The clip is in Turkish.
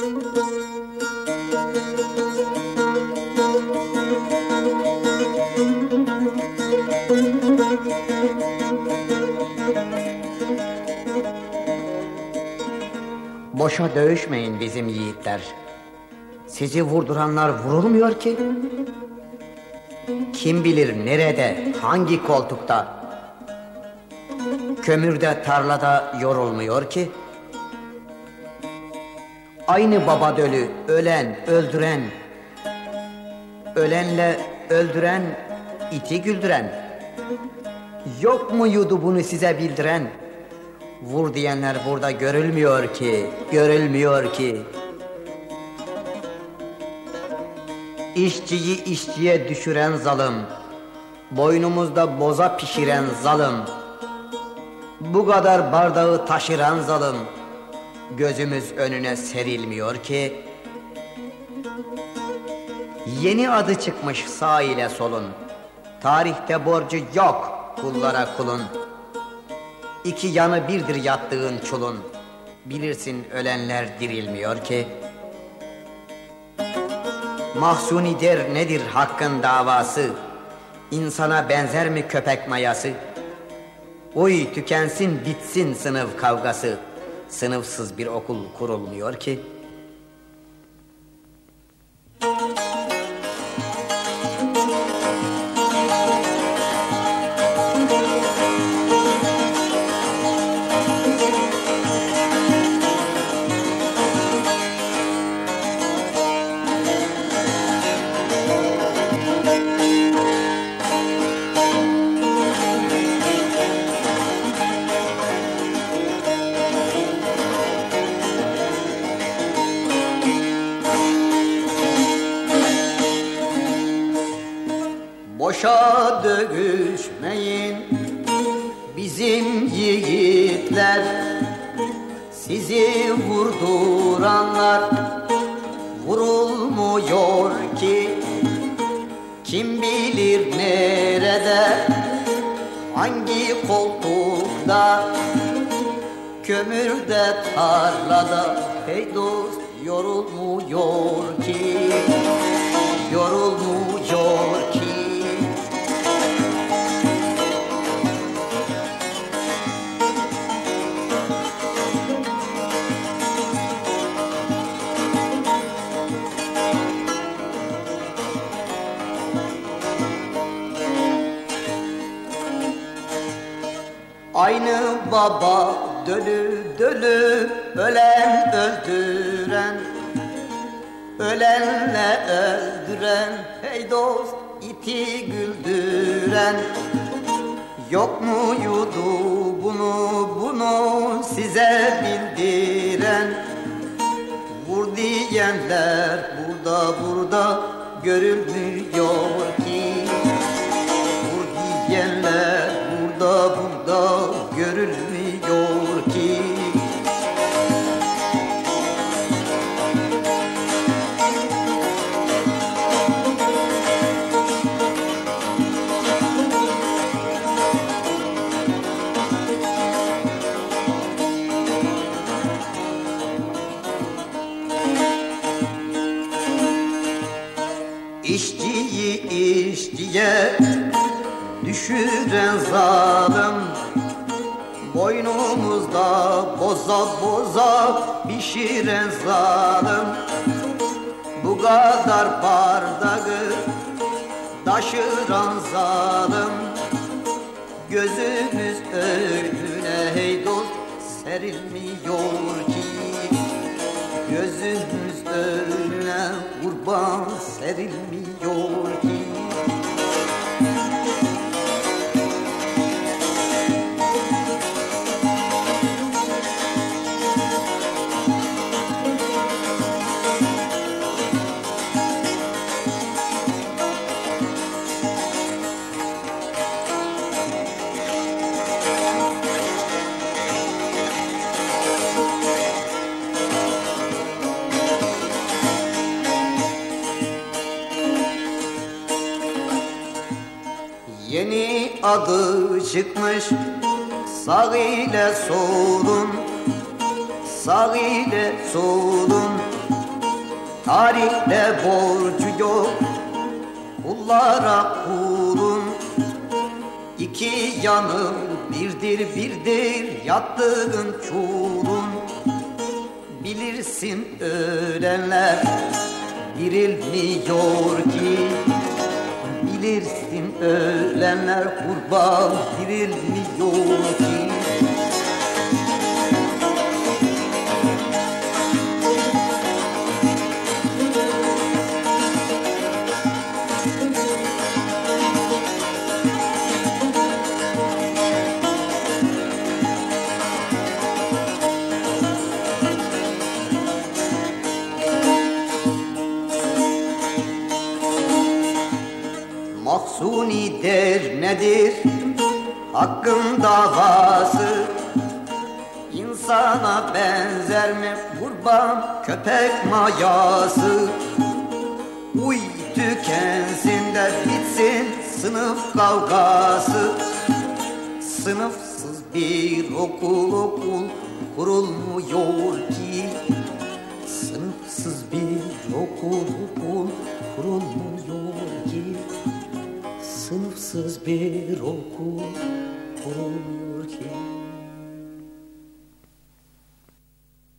Boşa dövüşmeyin bizim yiğitler. Sizi vurduranlar vurulmuyor ki. Kim bilir nerede, hangi koltukta. Kömürde, tarlada yorulmuyor ki. Aynı baba dölü, ölen, öldüren. Ölenle öldüren, iti güldüren. Yok mu yudu bunu size bildiren? Vur diyenler burada görülmüyor ki, görülmüyor ki. İşçiyi işçiye düşüren zalim, boynumuzda boza pişiren zalim, bu kadar bardağı taşıran zalim, gözümüz önüne serilmiyor ki. Yeni adı çıkmış sağ ile solun, tarihte borcu yok kullara kulun. İki yanı birdir yattığın çulun. Bilirsin ölenler dirilmiyor ki. Mahsuni der nedir hakkın davası? İnsana benzer mi köpek mayası? Oy tükensin bitsin sınıf kavgası. Sınıfsız bir okul kurulmuyor ki. Boşa dövüşmeyin bizim yiğitler Sizi vurduranlar. Vurulmuyor ki Kim bilir nerede hangi koltukta. Kömürde tarlada hey dost yorulmuyor ki Yorulmuyor ki Aynı baba dölü dölü ölen öldüren Ölenle öldüren hey dost iti güldüren. Yok mu yudu bunu bunu size bildiren? Vur diyenler burada burada görülmüyor görülmüyor ki? İşçiyi işçiye düşüren zalim Boynumuzda boza boza pişiren zalim Bu kadar bardağı taşıran zalim Gözümüz önüne hey dost serilmiyor ki. Gözümüz önüne kurban serilmiyor ki Yeni adı çıkmış. Sağ ile solun. Sağ ile solun. Tarihte borcu yok. Kullara kulun İki yanım birdir birdir yattığın çulun Bilirsin ölenler dirilmiyor ki Bilirsin ölenler kurban dirilmiyor ki nedir? Hakkın davası. İnsana benzer mi? Kurban köpek mayası. Uy tükensin de bitsin sınıf kavgası. Sınıfsız bir okul okul kurulmuyor ki. Sınıfsız bir okul okul kurulmuyor ki Sınıfsız bir okul kurulmuyor ki